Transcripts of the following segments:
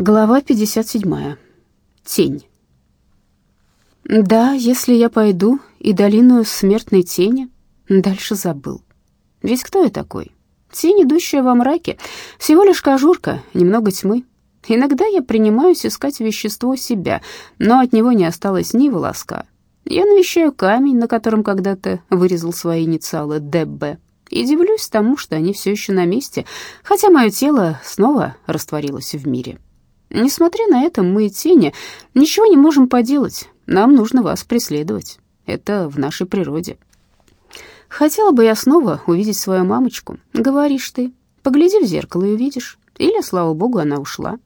Глава 57. Тень. Да, если я пойду и долину смертной тени, дальше забыл. Ведь кто я такой? Тень, идущая во мраке, всего лишь кожурка, немного тьмы. Иногда я принимаюсь искать вещество себя, но от него не осталось ни волоска. Я навещаю камень, на котором когда-то вырезал свои инициалы ДБ, и дивлюсь тому, что они все еще на месте, хотя мое тело снова растворилось в мире. Несмотря на это, мы, тени, ничего не можем поделать. Нам нужно вас преследовать. Это в нашей природе. Хотела бы я снова увидеть свою мамочку. Говоришь ты. Погляди в зеркало и увидишь. Или, слава богу, она ушла.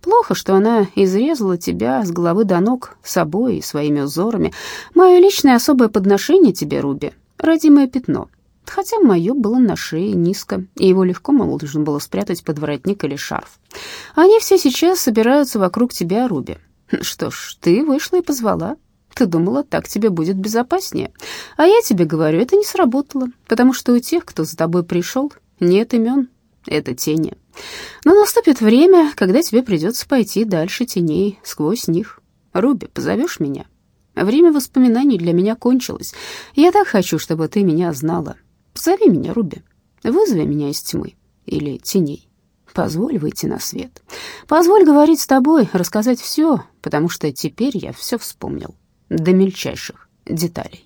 Плохо, что она изрезала тебя с головы до ног собой и своими узорами. Мое личное особое подношение тебе, Руби, родимое пятно — хотя мое было на шее низко, и его легко можно было спрятать под воротник или шарф. Они все сейчас собираются вокруг тебя, Руби. Что ж, ты вышла и позвала. Ты думала, так тебе будет безопаснее. А я тебе говорю, это не сработало, потому что у тех, кто за тобой пришел, нет имен. Это тени. Но наступит время, когда тебе придется пойти дальше теней, сквозь них. Руби, позовешь меня? Время воспоминаний для меня кончилось. Я так хочу, чтобы ты меня знала. Позови меня, Руби. Вызови меня из тьмы или теней. Позволь выйти на свет. Позволь говорить с тобой, рассказать все, потому что теперь я все вспомнил до мельчайших деталей.